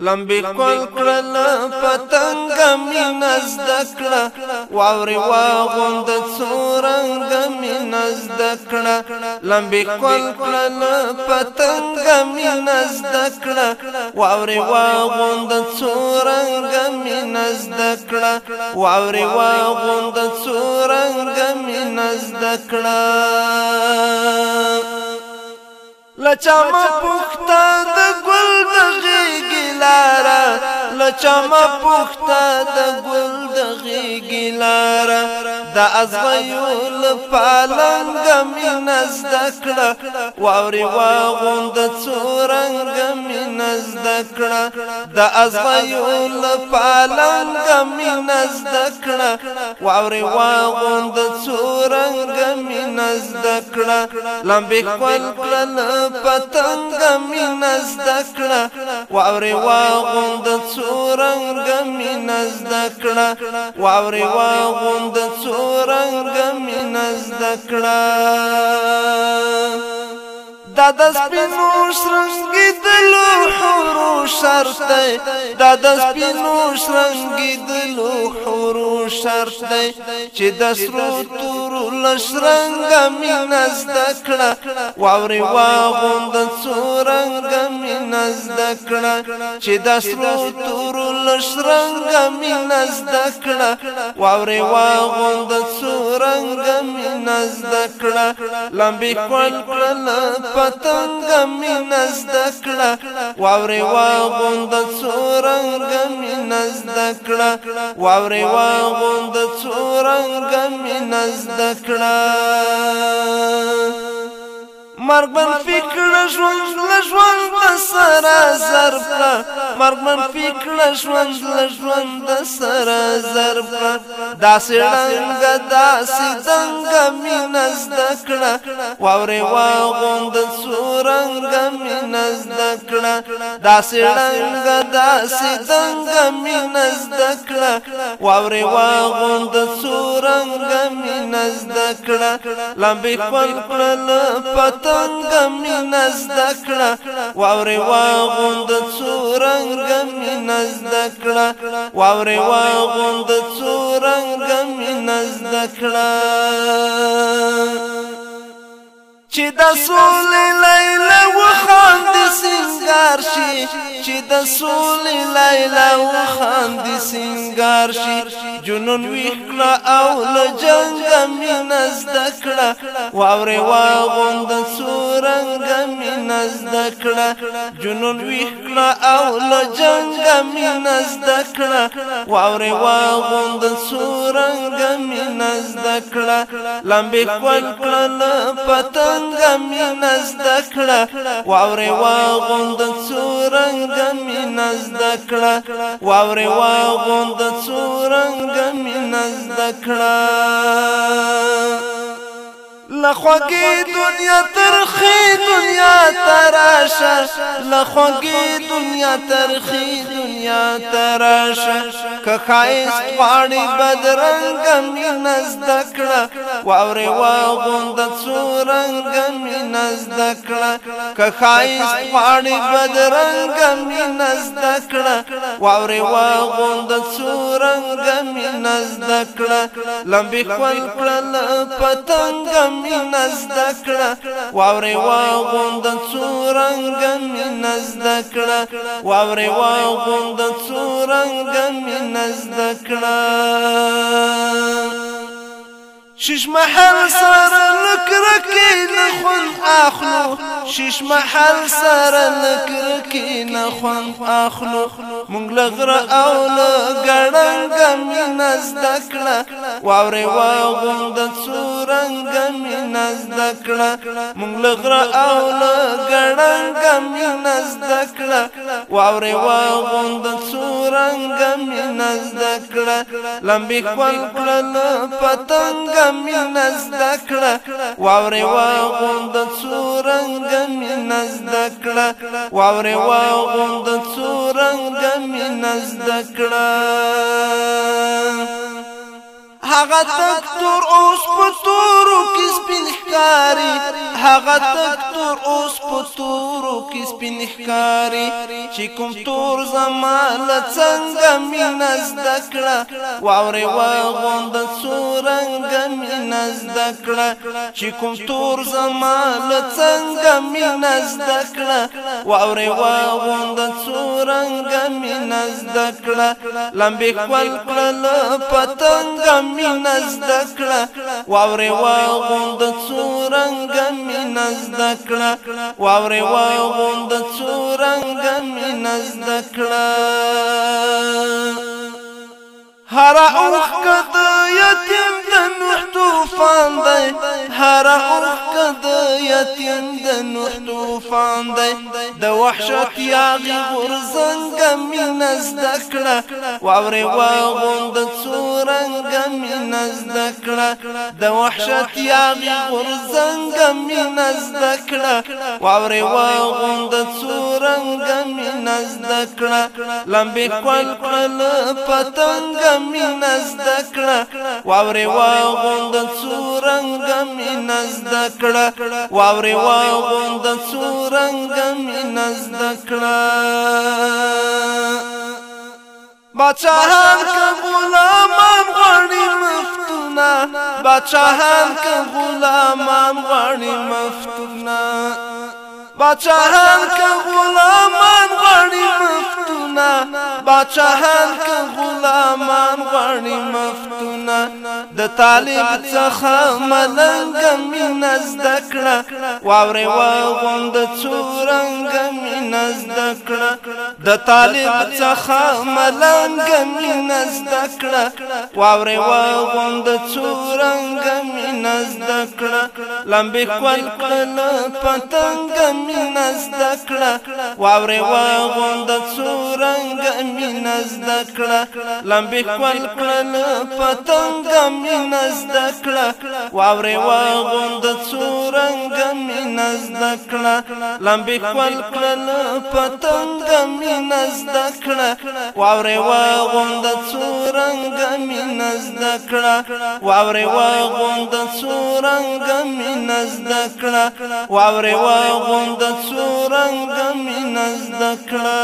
لمبي کول کړل پتنګ مې نزد کړه واوري واغوند څورنګ مې نزد کړه لمبي کول کړل پتنګ مې نزد کړه واوري واغوند څورنګ مې نزد کړه واوري واغوند څورنګ مې نزد کړه لچا ما پخت پرچم پخته د ګل د غیګلاره د ازغیول پالنګ مینز دکړه واوري واغوند څورنګ مینز دکړه د ازغیول پالنګ مینز دکړه واوري واغوند څورنګ مینز دکړه لمبې کول کړل پتنګ مینز دکړه واوري واغوند څورنګ مینز دکړه واوري واغوند څورنګ رنگ من زدکړه دا د سپینو شرنګي د لوحورو شرط دی دا د سپینو شرنګي د لوحورو شرط دی چې د سرو تورو لشرنګ مینز دکړه واوري واغوند څورنګ مینز دکړه چې د سرو تورو لشرنګ مینز دکړه واوري واغوند څورنګ مینز دکړه لمبي کول کړل پتنګ مین زدکړه واورې واغوند څورنګ مین زدکړه واورې واغوند څورنګ مین زدکړه مرګ من فکر ژوند له ژوند سره ضرب کړه مرګ من فکر ژوند له ژوند سره ضرب کړه داسې ډنګ داسې څنګه مینا زدکړه واورې واغوند سورنګ مین زدکړه داسې رنگ داسې دنګ مین زدکړه واورې واغوند سورنګ مین زدکړه لمبې خپل کړل پتنګ مین زدکړه واورې واغوند سورنګ مین زدکړه واورې واغوند سورنګ مین زدکړه چې د سولې لیلا وخاند سنگار شي چې د سولې لیلا او خاندې سنگار شي جنون وکړه او له جنگ مين زدکړه واورې واغوند سورنګ مين زدکړه جنون وکړه او له جنگ مين زدکړه واورې واغوند سورنګ مين زدکړه لمبې کول کړه پتنګ مين زدکړه واورې واغوند سورنګ څورنګ مې نزد کړه واورې واغوند څورنګ مې نزد کړه لخوږی دنیا ترخی دنیا تراشه لخوږی دنیا ترخی دنیا دنیا ترش که خایست غواړي بدرنګ مین زدکړه واورې واغوند څو رنگ مین زدکړه که خایست غواړي بدرنګ مین زدکړه واورې واغوند څو رنگ مین زدکړه لمبي خپل کړل پتنګ مین زدکړه واورې واغوند څو رنگ مین زدکړه واورې واغوند د څورنګ مینز دکړه شش محل سره نکرکی نخون اخلو شش محل سره نکرکی نخون اخلو مونږ لغر او لګړنګ مين زدکړه واورې واغوند څورنګ مين زدکړه مونږ لغر او لګړنګ مين زدکړه واورې واغوند څورنګ مين زدکړه لمبي خپل کړل پتنګ من زدکړه واورې واغوند څورنګ من زدکړه واورې واغوند څورنګ من زدکړه هغه تک تور اوس په تورو کې سپین ښکاری هغه تک تور اوس په تورو کې سپین ښکاری چې کوم تور زماله څنګه مینز دکړه واورې و غوند سورنګ مینز دکړه چې کوم تور زماله څنګه مینز دکړه واورې و غوند سورنګ مینز دکړه لمبې خپل کړل پتنګ مین زدکړه واورې واغوند څورنګ مین زدکړه واورې واغوند څورنګ مین زدکړه هر اوخ کده یتیم د نوح طوفان دی هر اوخه د یتیم د نوح طوفان دی د وحشت یاغي غرزنګ مین زدکړه واورې واغوند څورنګ مین زدکړه د وحشت یاغي غرزنګ مین زدکړه واورې واغوند څورنګ مین زدکړه لمبې کول کول پتنګ مین زدکړه واورې واغوند څورنګ مې نزد کړه واورې واغوند څورنګ مې نزد کړه بادشاہان که غلامان غواړي مفتونه بادشاہان که غلامان غواړي مفتونه بادشاہان که غلامان غواړي مفتونه بادشاهان که غلامان غواړي مفتونه د طالب څخه ملنګ مینه زده کړه واورې واغوند څو رنګ مینه زده کړه د طالب څخه ملنګ مینه زده کړه واورې واغوند څو رنګ مینه زده کړه لمبې کول کړه پتنګ مینه زده کړه واورې واغوند غوند څورنګ مين زده کړه لمبي کول کړل پتنګ مين زده کړه واورې غوند څورنګ مين زده کړه لمبي کول کړل پتنګ مين زده کړه واورې غوند څورنګ مين نزدکړه واورې واغوند څورنګ مې نزدکړه واورې واغوند څورنګ مې نزدکړه